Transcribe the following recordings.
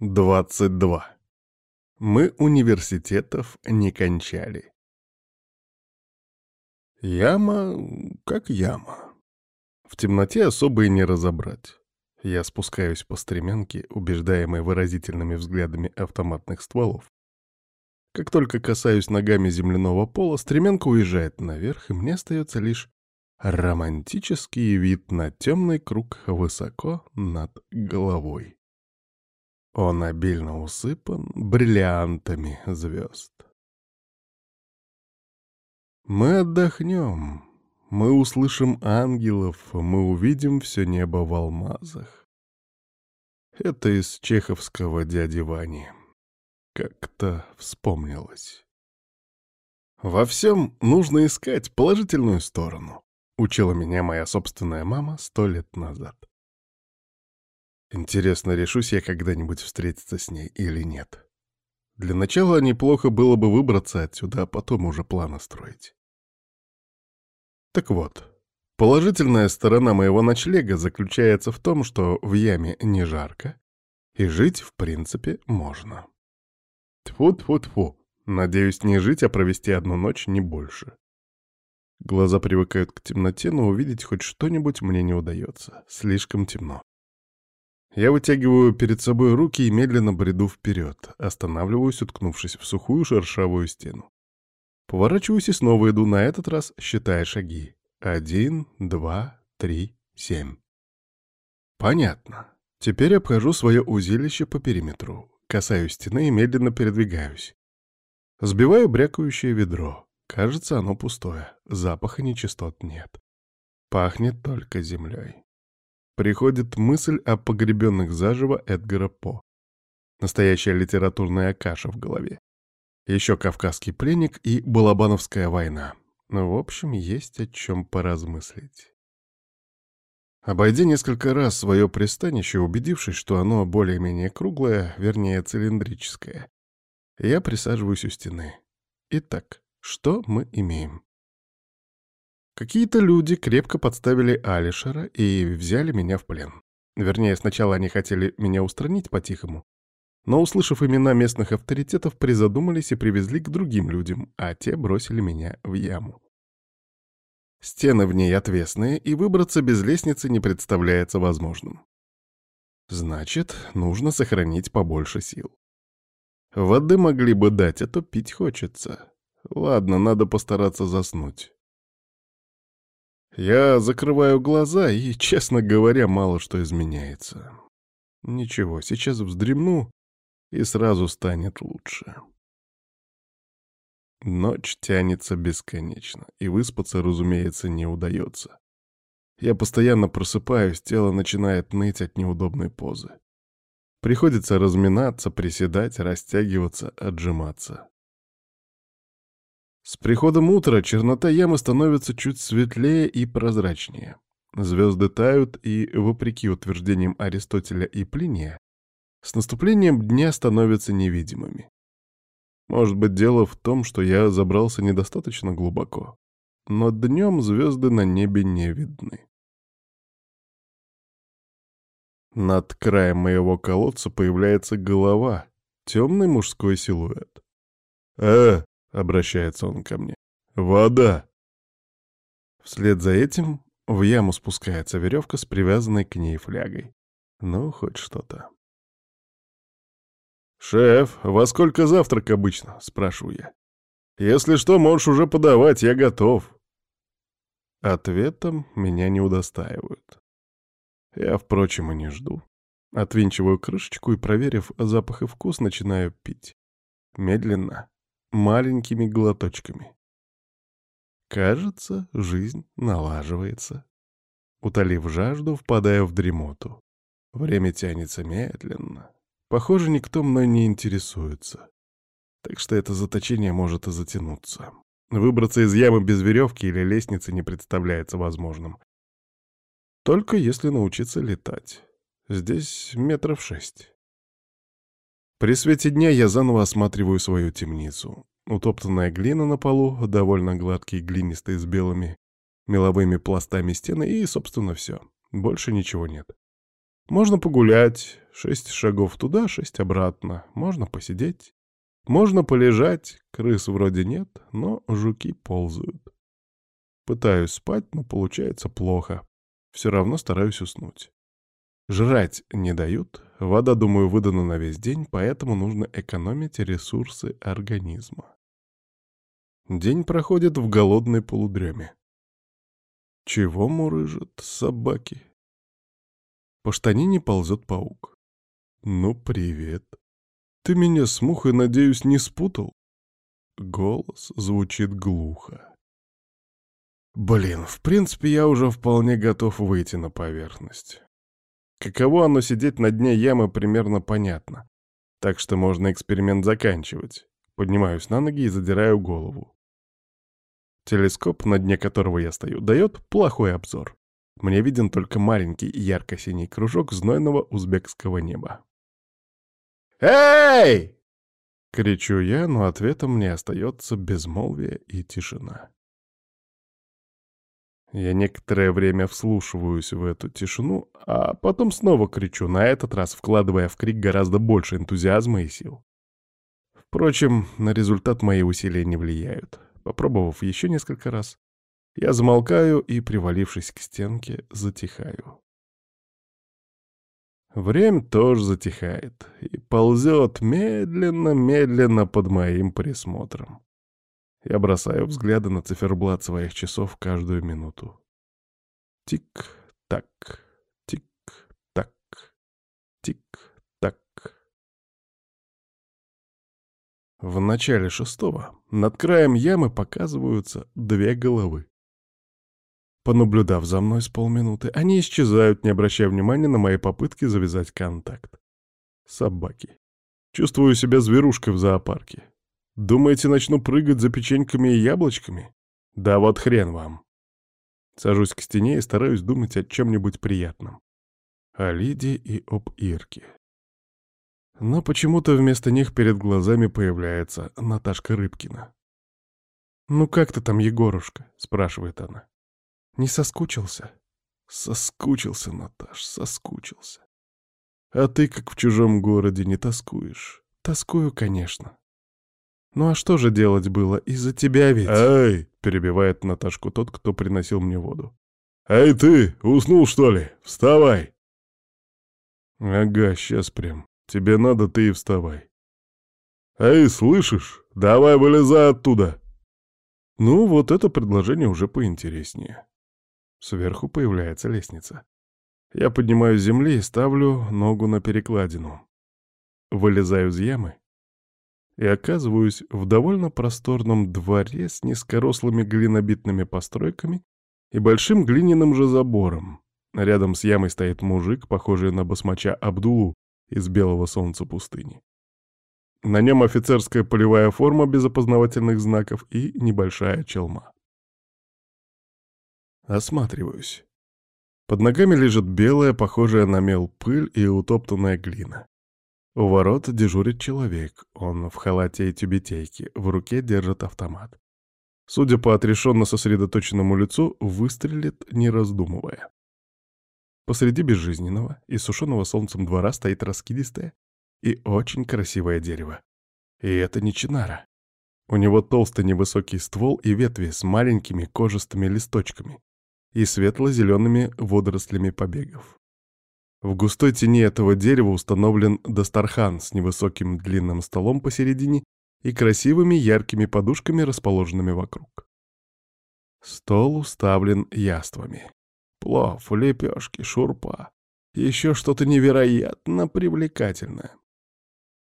22. Мы университетов не кончали. Яма как яма. В темноте особо и не разобрать. Я спускаюсь по стремянке, убеждаемой выразительными взглядами автоматных стволов. Как только касаюсь ногами земляного пола, стремянка уезжает наверх, и мне остается лишь романтический вид на темный круг высоко над головой. Он обильно усыпан бриллиантами звезд. Мы отдохнем, мы услышим ангелов, мы увидим все небо в алмазах. Это из чеховского дяди Вани. Как-то вспомнилось. Во всем нужно искать положительную сторону, учила меня моя собственная мама сто лет назад. Интересно, решусь я когда-нибудь встретиться с ней или нет. Для начала неплохо было бы выбраться отсюда, а потом уже планы строить. Так вот, положительная сторона моего ночлега заключается в том, что в яме не жарко, и жить, в принципе, можно. Тьфу-тьфу-тьфу. Надеюсь, не жить, а провести одну ночь, не больше. Глаза привыкают к темноте, но увидеть хоть что-нибудь мне не удается. Слишком темно. Я вытягиваю перед собой руки и медленно бреду вперед, останавливаюсь, уткнувшись в сухую шершавую стену. Поворачиваюсь и снова иду, на этот раз считая шаги. Один, два, три, семь. Понятно. Теперь обхожу свое узилище по периметру, касаюсь стены и медленно передвигаюсь. Сбиваю брякающее ведро. Кажется, оно пустое, запаха нечистот нет. Пахнет только землей приходит мысль о погребенных заживо Эдгара По. Настоящая литературная каша в голове. Еще «Кавказский пленник» и «Балабановская война». Ну, в общем, есть о чем поразмыслить. Обойдя несколько раз свое пристанище, убедившись, что оно более-менее круглое, вернее, цилиндрическое, я присаживаюсь у стены. Итак, что мы имеем? Какие-то люди крепко подставили Алишера и взяли меня в плен. Вернее, сначала они хотели меня устранить по-тихому, но, услышав имена местных авторитетов, призадумались и привезли к другим людям, а те бросили меня в яму. Стены в ней отвесные, и выбраться без лестницы не представляется возможным. Значит, нужно сохранить побольше сил. Воды могли бы дать, а то пить хочется. Ладно, надо постараться заснуть. Я закрываю глаза, и, честно говоря, мало что изменяется. Ничего, сейчас вздремну, и сразу станет лучше. Ночь тянется бесконечно, и выспаться, разумеется, не удается. Я постоянно просыпаюсь, тело начинает ныть от неудобной позы. Приходится разминаться, приседать, растягиваться, отжиматься. С приходом утра чернота ямы становится чуть светлее и прозрачнее. Звезды тают, и, вопреки утверждениям Аристотеля и Плиния, с наступлением дня становятся невидимыми. Может быть, дело в том, что я забрался недостаточно глубоко, но днем звезды на небе не видны. Над краем моего колодца появляется голова, темный мужской силуэт. «Э, — обращается он ко мне. «Вода!» Вслед за этим в яму спускается веревка с привязанной к ней флягой. Ну, хоть что-то. «Шеф, во сколько завтрак обычно?» — спрашиваю я. «Если что, можешь уже подавать, я готов». Ответом меня не удостаивают. Я, впрочем, и не жду. Отвинчиваю крышечку и, проверив запах и вкус, начинаю пить. Медленно, маленькими глоточками. Кажется, жизнь налаживается. Утолив жажду, впадаю в дремоту. Время тянется медленно. Похоже, никто мной не интересуется. Так что это заточение может и затянуться. Выбраться из ямы без веревки или лестницы не представляется возможным. Только если научиться летать. Здесь метров шесть. При свете дня я заново осматриваю свою темницу. Утоптанная глина на полу, довольно гладкий глинистый с белыми меловыми пластами стены и, собственно, все. Больше ничего нет. Можно погулять, шесть шагов туда, шесть обратно. Можно посидеть. Можно полежать, крыс вроде нет, но жуки ползают. Пытаюсь спать, но получается плохо. Все равно стараюсь уснуть. Жрать не дают, вода, думаю, выдана на весь день, поэтому нужно экономить ресурсы организма. День проходит в голодной полудреме. Чего мурыжат собаки? По штанине ползет паук. «Ну, привет. Ты меня с мухой, надеюсь, не спутал?» Голос звучит глухо. Блин, в принципе, я уже вполне готов выйти на поверхность. Каково оно сидеть на дне ямы, примерно понятно. Так что можно эксперимент заканчивать. Поднимаюсь на ноги и задираю голову. Телескоп, на дне которого я стою, дает плохой обзор. Мне виден только маленький ярко-синий кружок знойного узбекского неба. «Эй!» — кричу я, но ответом мне остается безмолвие и тишина. Я некоторое время вслушиваюсь в эту тишину, а потом снова кричу, на этот раз вкладывая в крик гораздо больше энтузиазма и сил. Впрочем, на результат мои усилия не влияют. Попробовав еще несколько раз, я замолкаю и, привалившись к стенке, затихаю. Время тоже затихает и ползет медленно-медленно под моим присмотром. Я бросаю взгляды на циферблат своих часов каждую минуту. Тик-так, тик-так, тик-так. В начале шестого над краем ямы показываются две головы. Понаблюдав за мной с полминуты, они исчезают, не обращая внимания на мои попытки завязать контакт. Собаки. Чувствую себя зверушкой в зоопарке. Думаете, начну прыгать за печеньками и яблочками? Да вот хрен вам. Сажусь к стене и стараюсь думать о чем-нибудь приятном. О Лиде и об Ирке. Но почему-то вместо них перед глазами появляется Наташка Рыбкина. «Ну как ты там, Егорушка?» — спрашивает она. Не соскучился? Соскучился, Наташ, соскучился. А ты, как в чужом городе, не тоскуешь. Тоскую, конечно. Ну а что же делать было? Из-за тебя ведь... Ай! Перебивает Наташку тот, кто приносил мне воду. Эй ты, уснул что ли? Вставай! Ага, сейчас прям. Тебе надо, ты и вставай. Эй, слышишь? Давай вылезай оттуда. Ну, вот это предложение уже поинтереснее. Сверху появляется лестница. Я поднимаюсь с земли и ставлю ногу на перекладину. Вылезаю из ямы и оказываюсь в довольно просторном дворе с низкорослыми глинобитными постройками и большим глиняным же забором. Рядом с ямой стоит мужик, похожий на басмача Абдулу из белого солнца пустыни. На нем офицерская полевая форма без опознавательных знаков и небольшая челма. Осматриваюсь. Под ногами лежит белая, похожая на мел пыль и утоптанная глина. У ворот дежурит человек. Он в халате и тюбетейке, в руке держит автомат. Судя по отрешенно сосредоточенному лицу, выстрелит, не раздумывая. Посреди безжизненного и сушеного солнцем двора стоит раскидистое и очень красивое дерево. И это не чинара. У него толстый невысокий ствол и ветви с маленькими кожистыми листочками и светло-зелеными водорослями побегов. В густой тени этого дерева установлен Дастархан с невысоким длинным столом посередине и красивыми яркими подушками, расположенными вокруг. Стол уставлен яствами. Плов, лепешки, шурпа. Еще что-то невероятно привлекательное.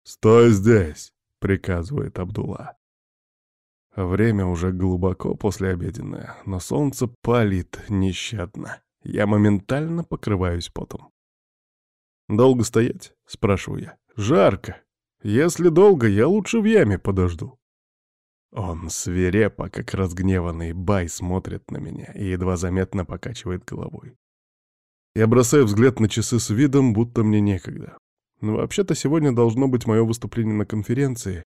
«Стой здесь!» — приказывает Абдулла. Время уже глубоко послеобеденное, но солнце палит нещадно. Я моментально покрываюсь потом. «Долго стоять?» — спрашиваю я. «Жарко. Если долго, я лучше в яме подожду». Он свирепо, как разгневанный бай, смотрит на меня и едва заметно покачивает головой. Я бросаю взгляд на часы с видом, будто мне некогда. Но вообще-то сегодня должно быть мое выступление на конференции,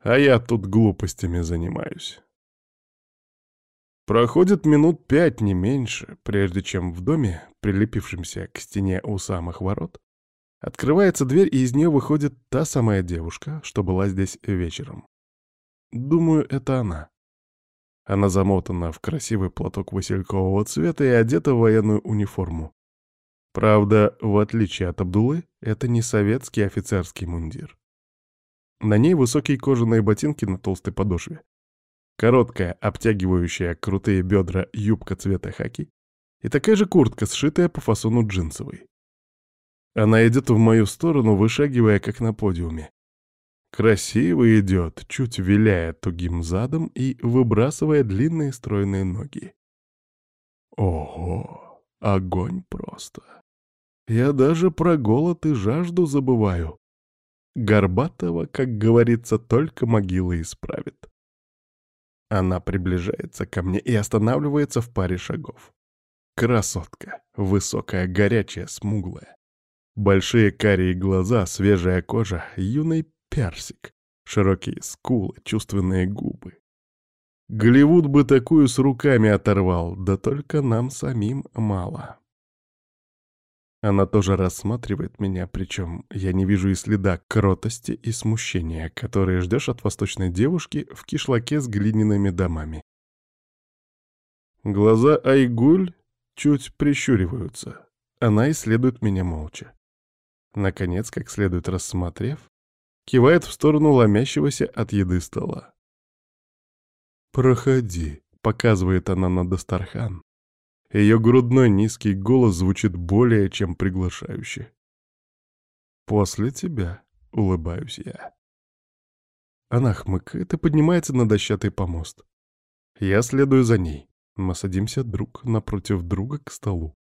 а я тут глупостями занимаюсь. Проходит минут пять, не меньше, прежде чем в доме, прилепившемся к стене у самых ворот, открывается дверь, и из нее выходит та самая девушка, что была здесь вечером. Думаю, это она. Она замотана в красивый платок василькового цвета и одета в военную униформу. Правда, в отличие от Абдулы, это не советский офицерский мундир. На ней высокие кожаные ботинки на толстой подошве, Короткая, обтягивающая крутые бедра юбка цвета хаки и такая же куртка, сшитая по фасону джинсовой. Она идет в мою сторону, вышагивая, как на подиуме. Красиво идет, чуть виляя тугим задом и выбрасывая длинные стройные ноги. Ого, огонь просто. Я даже про голод и жажду забываю. Горбатого, как говорится, только могила исправит. Она приближается ко мне и останавливается в паре шагов. Красотка, высокая, горячая, смуглая. Большие карие глаза, свежая кожа, юный персик, широкие скулы, чувственные губы. Голливуд бы такую с руками оторвал, да только нам самим мало. Она тоже рассматривает меня, причем я не вижу и следа кротости и смущения, которые ждешь от восточной девушки в кишлаке с глиняными домами. Глаза Айгуль чуть прищуриваются. Она исследует меня молча. Наконец, как следует рассмотрев, кивает в сторону ломящегося от еды стола. «Проходи», — показывает она на Дастархан, ее грудной низкий голос звучит более чем приглашающе. «После тебя», — улыбаюсь я. Она хмыкает и поднимается на дощатый помост. Я следую за ней. Мы садимся друг напротив друга к столу.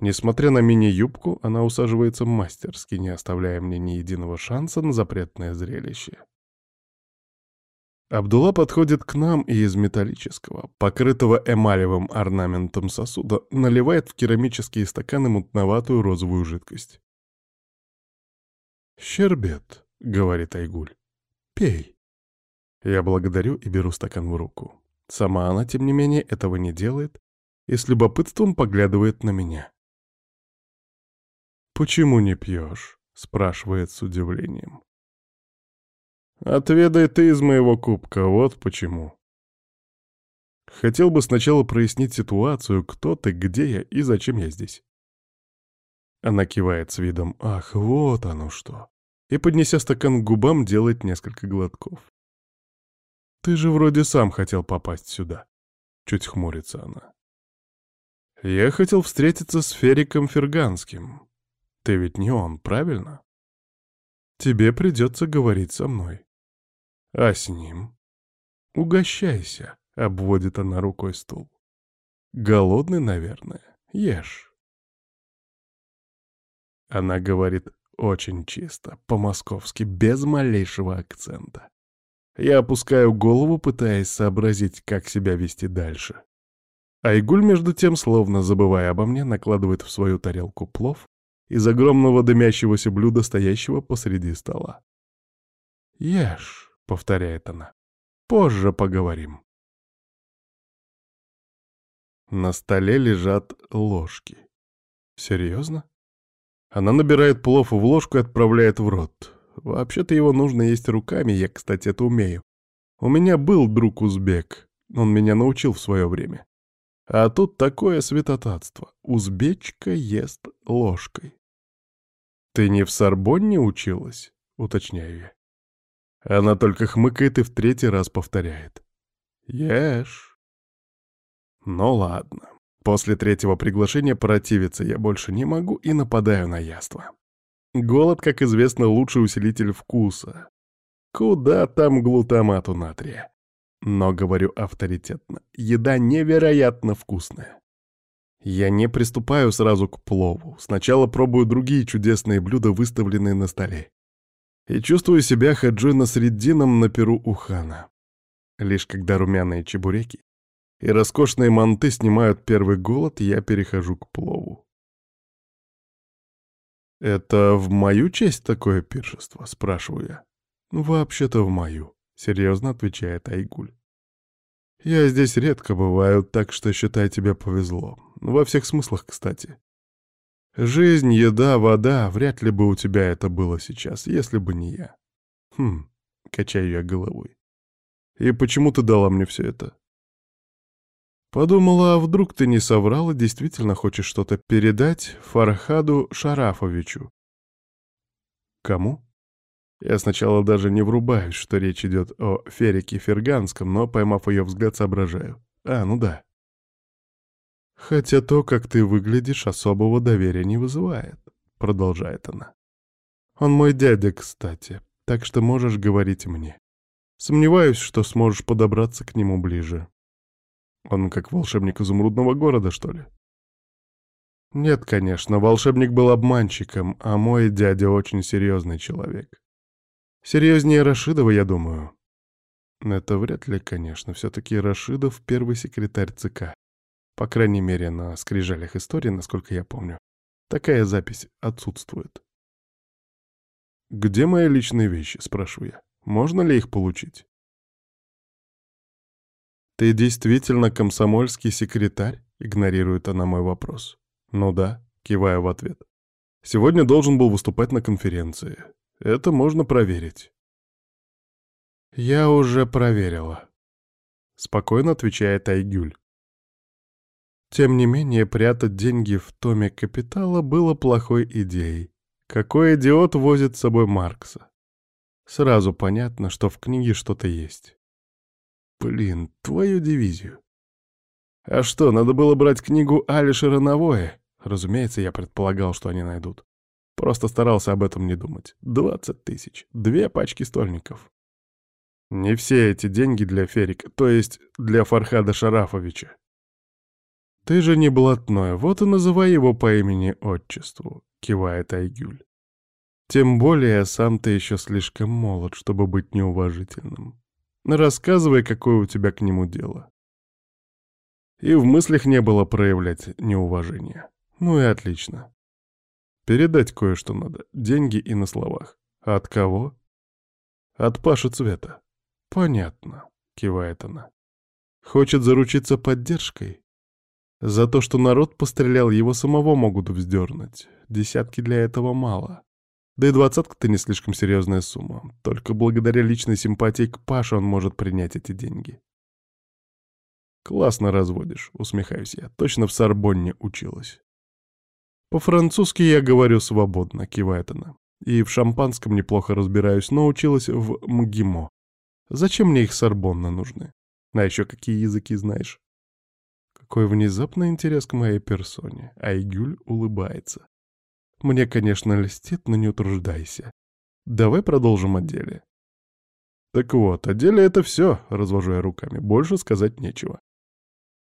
Несмотря на мини-юбку, она усаживается мастерски, не оставляя мне ни единого шанса на запретное зрелище. Абдулла подходит к нам и из металлического, покрытого эмалевым орнаментом сосуда, наливает в керамические стаканы мутноватую розовую жидкость. «Щербет», — говорит Айгуль, — «пей». Я благодарю и беру стакан в руку. Сама она, тем не менее, этого не делает и с любопытством поглядывает на меня. «Почему не пьешь?» — спрашивает с удивлением. Отведай ты из моего кубка, вот почему. Хотел бы сначала прояснить ситуацию, кто ты, где я и зачем я здесь. Она кивает с видом «Ах, вот оно что!» и, поднеся стакан к губам, делает несколько глотков. «Ты же вроде сам хотел попасть сюда», — чуть хмурится она. «Я хотел встретиться с Фериком Ферганским. Ты ведь не он, правильно? Тебе придется говорить со мной. А с ним? Угощайся, обводит она рукой стул. Голодный, наверное. Ешь. Она говорит очень чисто, по-московски, без малейшего акцента. Я опускаю голову, пытаясь сообразить, как себя вести дальше. Айгуль, между тем, словно забывая обо мне, накладывает в свою тарелку плов из огромного дымящегося блюда, стоящего посреди стола. «Ешь», — повторяет она. «Позже поговорим». На столе лежат ложки. Серьезно? Она набирает плов в ложку и отправляет в рот. Вообще-то его нужно есть руками, я, кстати, это умею. У меня был друг узбек, он меня научил в свое время. А тут такое святотатство. Узбечка ест ложкой. «Ты не в Сорбонне училась?» — уточняю я. Она только хмыкает и в третий раз повторяет. «Ешь». Ну ладно. После третьего приглашения противиться я больше не могу и нападаю на яство. Голод, как известно, лучший усилитель вкуса. Куда там глутамату натрия? Но, говорю авторитетно, еда невероятно вкусная. Я не приступаю сразу к плову. Сначала пробую другие чудесные блюда, выставленные на столе и чувствую себя хаджина средином на перу у хана. Лишь когда румяные чебуреки и роскошные манты снимают первый голод, я перехожу к плову. «Это в мою честь такое пиршество?» — спрашиваю я. «Вообще-то в мою», — серьезно отвечает Айгуль. Я здесь редко бываю, так что, считай, тебе повезло. Во всех смыслах, кстати. Жизнь, еда, вода, вряд ли бы у тебя это было сейчас, если бы не я. Хм, качаю я головой. И почему ты дала мне все это? Подумала, а вдруг ты не соврал и действительно хочешь что-то передать Фархаду Шарафовичу? Кому? Я сначала даже не врубаюсь, что речь идет о Ферике Ферганском, но, поймав ее взгляд, соображаю. А, ну да. Хотя то, как ты выглядишь, особого доверия не вызывает, продолжает она. Он мой дядя, кстати, так что можешь говорить мне. Сомневаюсь, что сможешь подобраться к нему ближе. Он как волшебник изумрудного города, что ли? Нет, конечно, волшебник был обманщиком, а мой дядя очень серьезный человек. Серьезнее Рашидова, я думаю. Это вряд ли, конечно, все-таки Рашидов первый секретарь ЦК. По крайней мере, на скрижалях истории, насколько я помню. Такая запись отсутствует. «Где мои личные вещи?» — спрашиваю я. «Можно ли их получить?» «Ты действительно комсомольский секретарь?» — игнорирует она мой вопрос. «Ну да», — киваю в ответ. «Сегодня должен был выступать на конференции. Это можно проверить». «Я уже проверила», — спокойно отвечает Айгюль. Тем не менее, прятать деньги в томе капитала было плохой идеей. Какой идиот возит с собой Маркса? Сразу понятно, что в книге что-то есть. Блин, твою дивизию. А что, надо было брать книгу Алишера Рановое? Разумеется, я предполагал, что они найдут. Просто старался об этом не думать. Двадцать тысяч. Две пачки стольников. Не все эти деньги для Ферика, то есть для Фархада Шарафовича. Ты же не блатной, вот и называй его по имени-отчеству, кивает Айгюль. Тем более, сам ты еще слишком молод, чтобы быть неуважительным. Рассказывай, какое у тебя к нему дело. И в мыслях не было проявлять неуважение. Ну и отлично. Передать кое-что надо. Деньги и на словах. А от кого? От Паши Цвета. Понятно, кивает она. Хочет заручиться поддержкой? За то, что народ пострелял, его самого могут вздернуть. Десятки для этого мало. Да и двадцатка-то не слишком серьезная сумма. Только благодаря личной симпатии к Паше он может принять эти деньги. «Классно разводишь», — усмехаюсь я. «Точно в Сорбонне училась». «По-французски я говорю свободно», — кивает она. «И в шампанском неплохо разбираюсь, но училась в МГИМО. Зачем мне их Сорбонна нужны? А еще какие языки знаешь?» Какой внезапный интерес к моей персоне. Айгюль улыбается. Мне, конечно, льстит, но не утруждайся. Давай продолжим о деле. Так вот, о деле это все, развожу я руками, больше сказать нечего.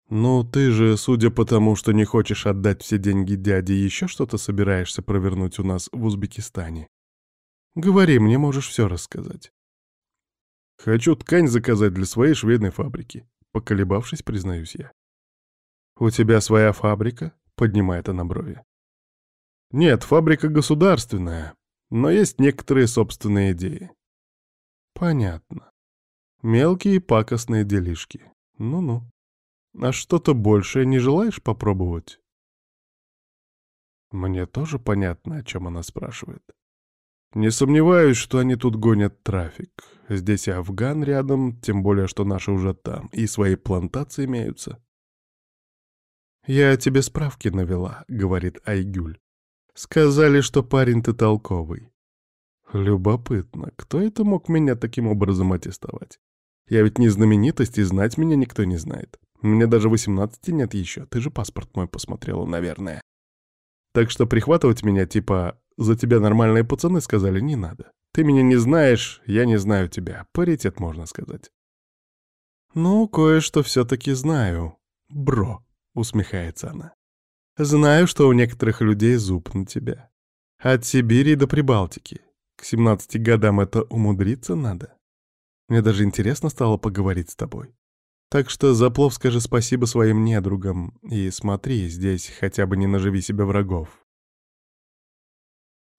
Ну, ты же, судя по тому, что не хочешь отдать все деньги дяде, еще что-то собираешься провернуть у нас в Узбекистане. Говори, мне можешь все рассказать. Хочу ткань заказать для своей швейной фабрики. Поколебавшись, признаюсь я. «У тебя своя фабрика?» — поднимает она брови. Нет, фабрика государственная, но есть некоторые собственные идеи. Понятно. Мелкие пакостные делишки. Ну-ну. А что-то большее не желаешь попробовать? Мне тоже понятно, о чем она спрашивает. Не сомневаюсь, что они тут гонят трафик. Здесь и Афган рядом, тем более, что наши уже там, и свои плантации имеются. «Я тебе справки навела», — говорит Айгюль. Сказали, что парень ты толковый. Любопытно, кто это мог меня таким образом аттестовать? Я ведь не знаменитость, и знать меня никто не знает. Мне даже восемнадцати нет еще, ты же паспорт мой посмотрела, наверное. Так что прихватывать меня, типа, за тебя нормальные пацаны сказали, не надо. Ты меня не знаешь, я не знаю тебя. Паритет, можно сказать. Ну, кое-что все-таки знаю. Бро, усмехается она. Знаю, что у некоторых людей зуб на тебя. От Сибири до Прибалтики. К 17 годам это умудриться надо. Мне даже интересно стало поговорить с тобой. Так что за плов скажи спасибо своим недругам и смотри, здесь хотя бы не наживи себе врагов.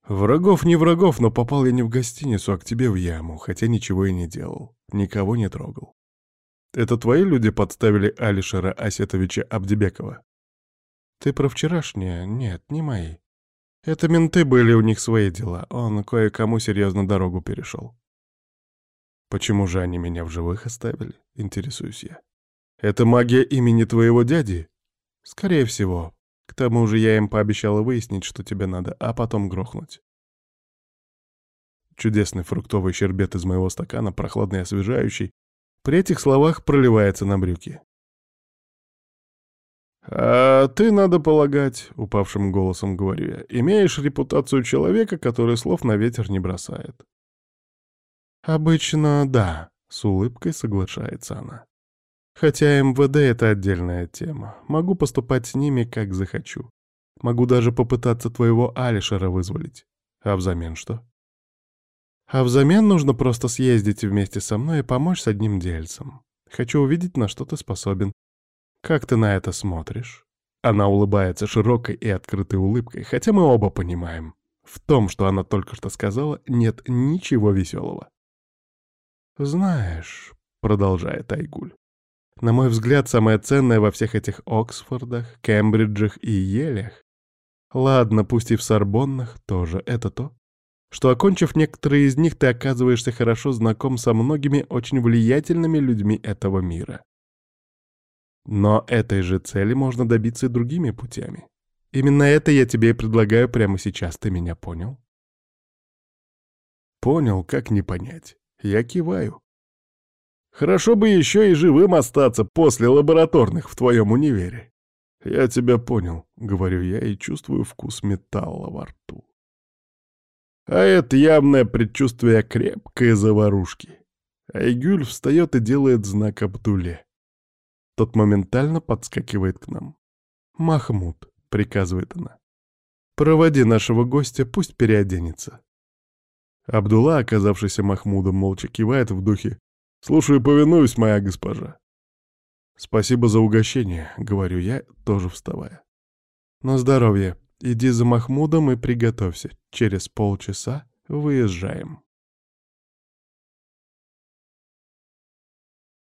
Врагов не врагов, но попал я не в гостиницу, а к тебе в яму, хотя ничего и не делал, никого не трогал. Это твои люди подставили Алишера Асетовича Абдебекова? Ты про вчерашнее? Нет, не мои. Это менты были, у них свои дела. Он кое-кому серьезно дорогу перешел. Почему же они меня в живых оставили? Интересуюсь я. Это магия имени твоего дяди? Скорее всего. К тому же я им пообещала выяснить, что тебе надо, а потом грохнуть. Чудесный фруктовый щербет из моего стакана, прохладный и освежающий, при этих словах проливается на брюки. «А ты, надо полагать, — упавшим голосом говорю я, — имеешь репутацию человека, который слов на ветер не бросает». «Обычно да», — с улыбкой соглашается она. «Хотя МВД — это отдельная тема. Могу поступать с ними, как захочу. Могу даже попытаться твоего Алишера вызволить. А взамен что?» «А взамен нужно просто съездить вместе со мной и помочь с одним дельцем. Хочу увидеть, на что ты способен. Как ты на это смотришь?» Она улыбается широкой и открытой улыбкой, хотя мы оба понимаем. В том, что она только что сказала, нет ничего веселого. «Знаешь», — продолжает Айгуль, — «на мой взгляд, самое ценное во всех этих Оксфордах, Кембриджах и Елях, ладно, пусть и в Сорбоннах, тоже это то, что, окончив некоторые из них, ты оказываешься хорошо знаком со многими очень влиятельными людьми этого мира. Но этой же цели можно добиться и другими путями. Именно это я тебе и предлагаю прямо сейчас, ты меня понял? Понял, как не понять. Я киваю. Хорошо бы еще и живым остаться после лабораторных в твоем универе. Я тебя понял, говорю я и чувствую вкус металла во рту. А это явное предчувствие крепкой заварушки. Айгюль встает и делает знак Абдуле. Тот моментально подскакивает к нам. «Махмуд», — приказывает она, — «проводи нашего гостя, пусть переоденется». Абдулла, оказавшийся Махмудом, молча кивает в духе «Слушаю повинуюсь, моя госпожа». «Спасибо за угощение», — говорю я, тоже вставая. «На здоровье. Иди за Махмудом и приготовься. Через полчаса выезжаем».